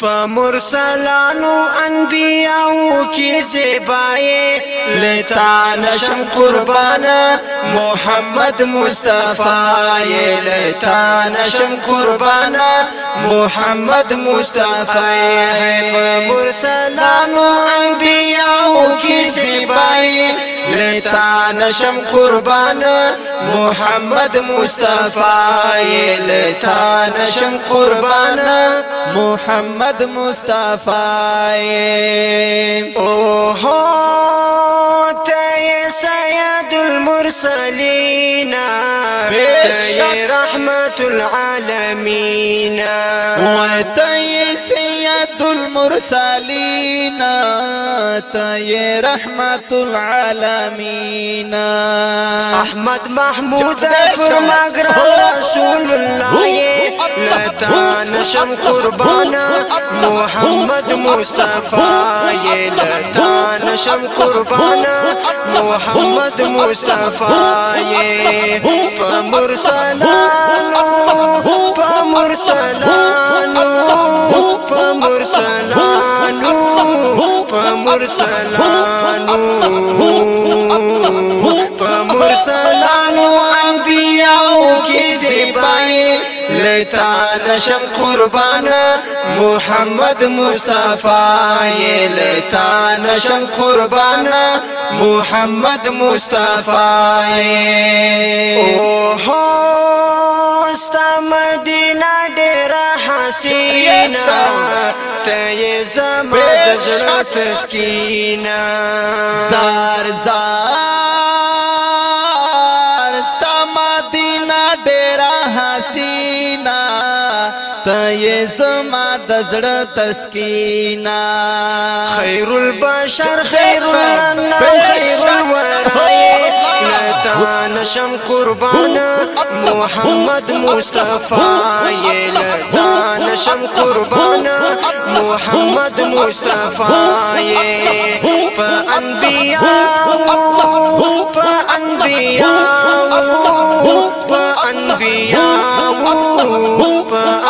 په مرسلانو انبیاو کی زیبای لتا نشم قربان محمد مصطفی لتا نشم قربان محمد مصطفی مرسلانو انبیاو کی زیبای نشم قربان محمد مصطفی لتا نشم قربان محمد مصطفی. اوه ته سید المرسلین رحمت العالمین. وته سید المرسلین. يا رحمة رحمت احمد محمود فرما رسول الله لا لتا القربان قربانا محمد مصطفى لا لتا نشم قربانا محمد مصطفى یہ پمرسلانو پمرسلانو نشم قربان محمد مصطفی لتا نشم قربان محمد مصطفی اوه ستا مدینه ډېر حسینا ته زما د زړه تسکینا زار زار ته زما د زړه تسکینا خیر البشر خیر الانام خیر الورای لتا نشم قربان محمد مصطفی. لتا نشم قربان محمد مصطفی. په انبیاء په انبیاء.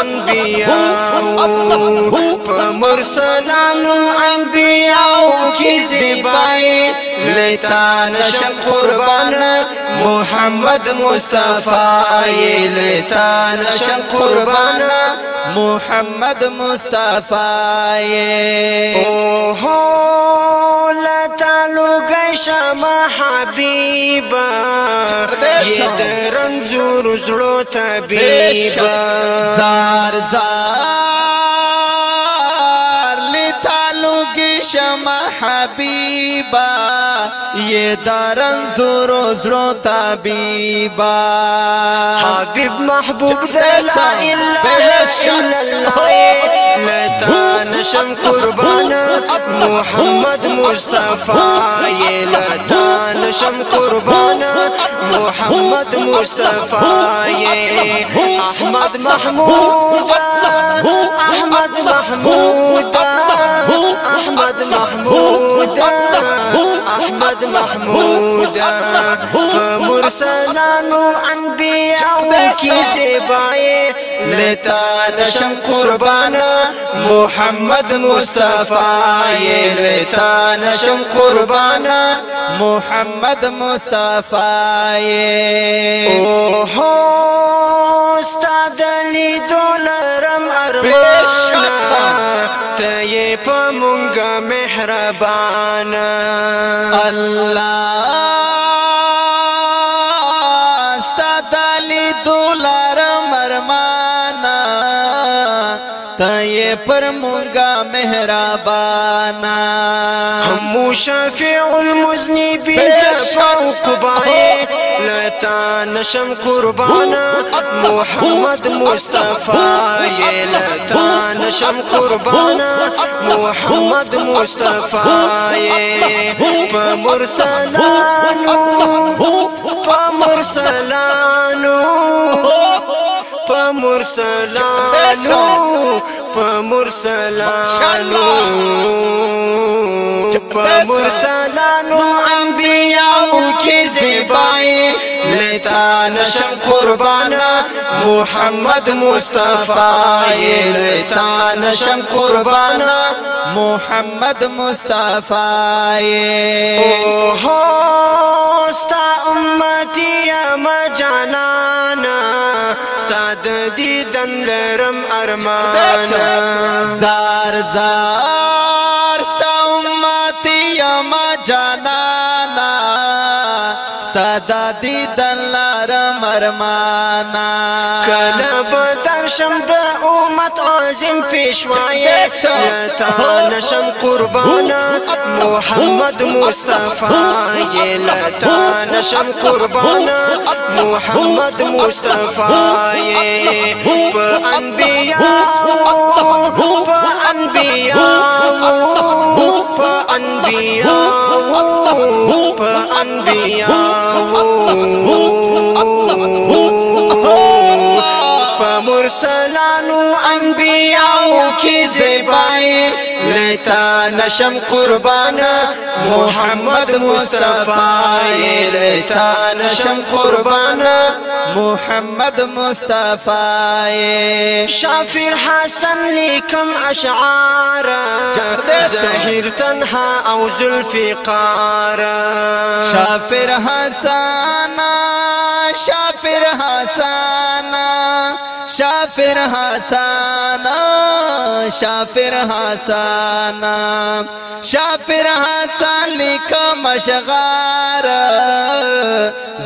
انبیاء په مرسلانو انبیاء کی زیبای لتا نشم قربان محمد مصطفی لتا نشم قربان محمد مصطفی اوه لتالو شما حبیبا یہ درن زور زړو طبیبا زار زار لتالو کی شما حبیبا یہ درن زور زرو طبیبا حبیب محبوب دلا الا اللہ نشم قربان محمد مصطفی لتا نشم قربان محمد مصطفی احمد محمود احمد محمود احمد محمود احمد محمود نو انبیاء کی سیبائے لیتا نشم قربانا محمد مصطفیٰ لیتا نشم قربانا محمد مصطفیٰ او استاد علی دولرم ارمانا تے مونگا اللہ پر مونگا مہرابانا ہمو شافع المزنی المذنبین تفوق بائے لتا نشم قربانا محمد مصطفیٰ یہ لتا نشم قربانا محمد مصطفیٰ پا مرسلانو پا مرسلانو په مرسلانو په مرسلانو انبیاء کی زیبای لتا نشم قربانا محمد مصطفی لتا نشم قربانا محمد مصطفی. اوه ستا امتی ما جانانا ستا د دیدن لرم ارمانا زار زار ستا د دیدن لرم ارمانا کله بدر شم د امت عظیم پیشوای لتا نشم قربانا محمد مصطفی لتا نشم قربانا محمد مصطفی په انبیاء په انبیاء په انبیاء په انبیاء مرسلانو انبیاء زیبای لیتا نشم قربانا محمد مصطفی لیتا نشم قربانا محمد مصطفی. شافر حسن لیکم اشعار. زهیر تنها أو ذوالفقار. شافر حسن شافر حسن شافر حسن. شافر حسن شافر حسن لکم اشغار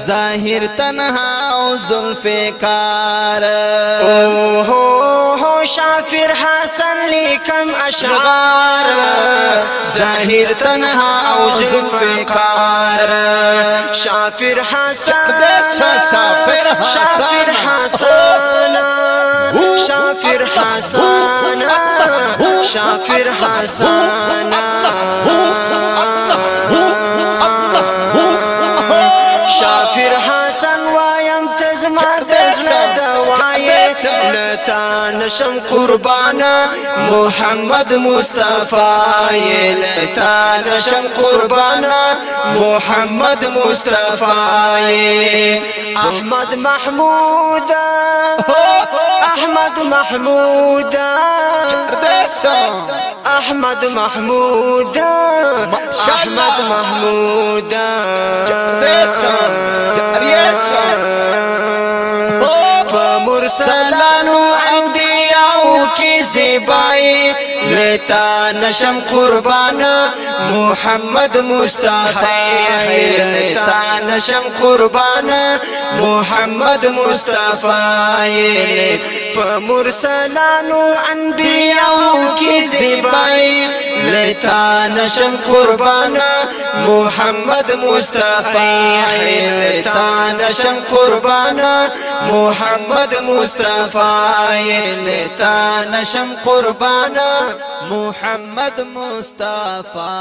ظاهر تنها أو ذوالفقار اوه شافر حسن لکم اشعار ظاهر تنها أو ذوالفقار شافر حسن شافر حسن شافر حسن شافر حسن شافر نشم قربانا محمد مصطفی لتا نشم قربانا محمد مصطفی احمد محمود احمد محمود احمد محمود احمد محمود لیتا نشم قربانا محمد مصطفی لیتا نشم قربانا محمد مصطفی په مرسلانو انبیاء کی زیبائی لیتا نشم قربانا محمد مصطفی لیتا نشم قربانا محمد مصطفی لیتا نشم قربانا محمد مصطفى